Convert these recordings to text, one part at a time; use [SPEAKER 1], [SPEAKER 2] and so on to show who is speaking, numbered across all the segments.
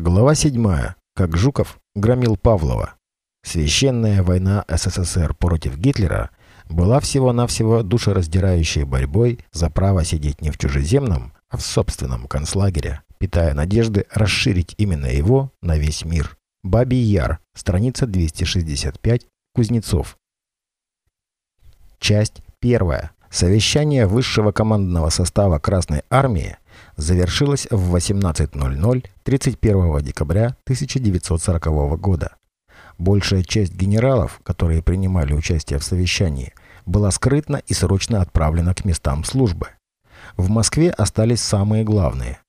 [SPEAKER 1] Глава 7. Как Жуков громил Павлова. Священная война СССР против Гитлера была всего-навсего душераздирающей борьбой за право сидеть не в чужеземном, а в собственном концлагере, питая надежды расширить именно его на весь мир. Бабий Яр, страница 265, Кузнецов. Часть первая. Совещание высшего командного состава Красной Армии завершилось в 18.00 31 декабря 1940 года. Большая часть генералов, которые принимали участие в совещании, была скрытно и срочно отправлена к местам службы. В Москве остались самые главные.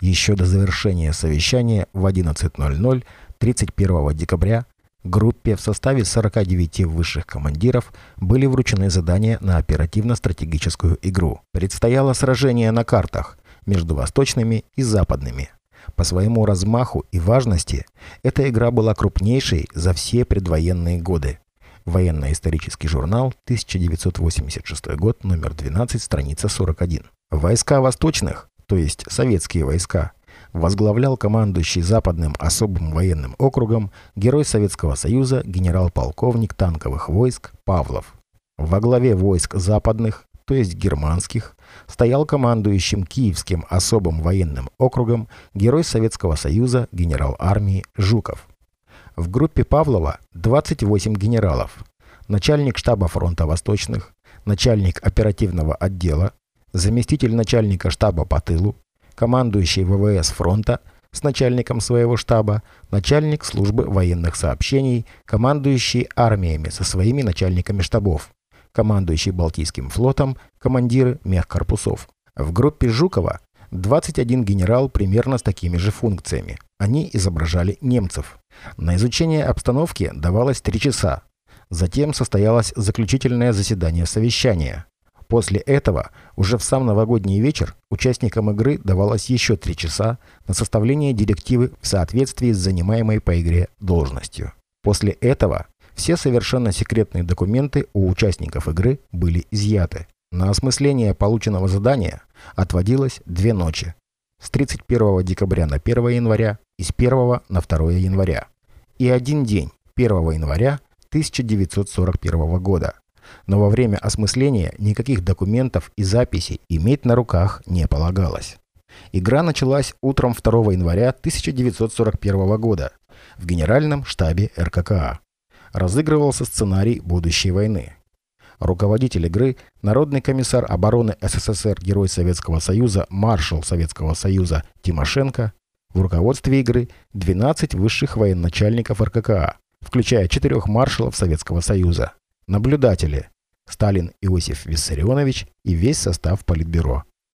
[SPEAKER 1] Еще до завершения совещания в 11.00 31 декабря группе в составе 49 высших командиров были вручены задания на оперативно-стратегическую игру. Предстояло сражение на картах между восточными и западными. По своему размаху и важности эта игра была крупнейшей за все предвоенные годы. Военно-исторический журнал, 1986 год, номер 12, страница 41. Войска восточных, то есть советские войска, возглавлял командующий Западным особым военным округом герой Советского Союза генерал-полковник танковых войск Павлов. Во главе войск западных, то есть германских, стоял командующим Киевским особым военным округом герой Советского Союза генерал армии Жуков. В группе Павлова 28 генералов, начальник штаба фронта Восточных, начальник оперативного отдела, заместитель начальника штаба по тылу, командующий ВВС фронта с начальником своего штаба, начальник службы военных сообщений, командующий армиями со своими начальниками штабов, командующий Балтийским флотом, командиры мехкорпусов. В группе Жукова 21 генерал примерно с такими же функциями. Они изображали немцев. На изучение обстановки давалось 3 часа. Затем состоялось заключительное заседание совещания. После этого, уже в сам новогодний вечер, участникам игры давалось еще 3 часа на составление директивы в соответствии с занимаемой по игре должностью. После этого все совершенно секретные документы у участников игры были изъяты. На осмысление полученного задания отводилось две ночи. С 31 декабря на 1 января и с 1 на 2 января. И один день 1 января 1941 года. Но во время осмысления никаких документов и записей иметь на руках не полагалось. Игра началась утром 2 января 1941 года в Генеральном штабе РККА разыгрывался сценарий будущей войны. Руководитель игры – Народный комиссар обороны СССР, Герой Советского Союза, маршал Советского Союза Тимошенко. В руководстве игры 12 высших военачальников РККА, включая четырех маршалов Советского Союза. Наблюдатели – Сталин Иосиф Виссарионович и весь состав Политбюро.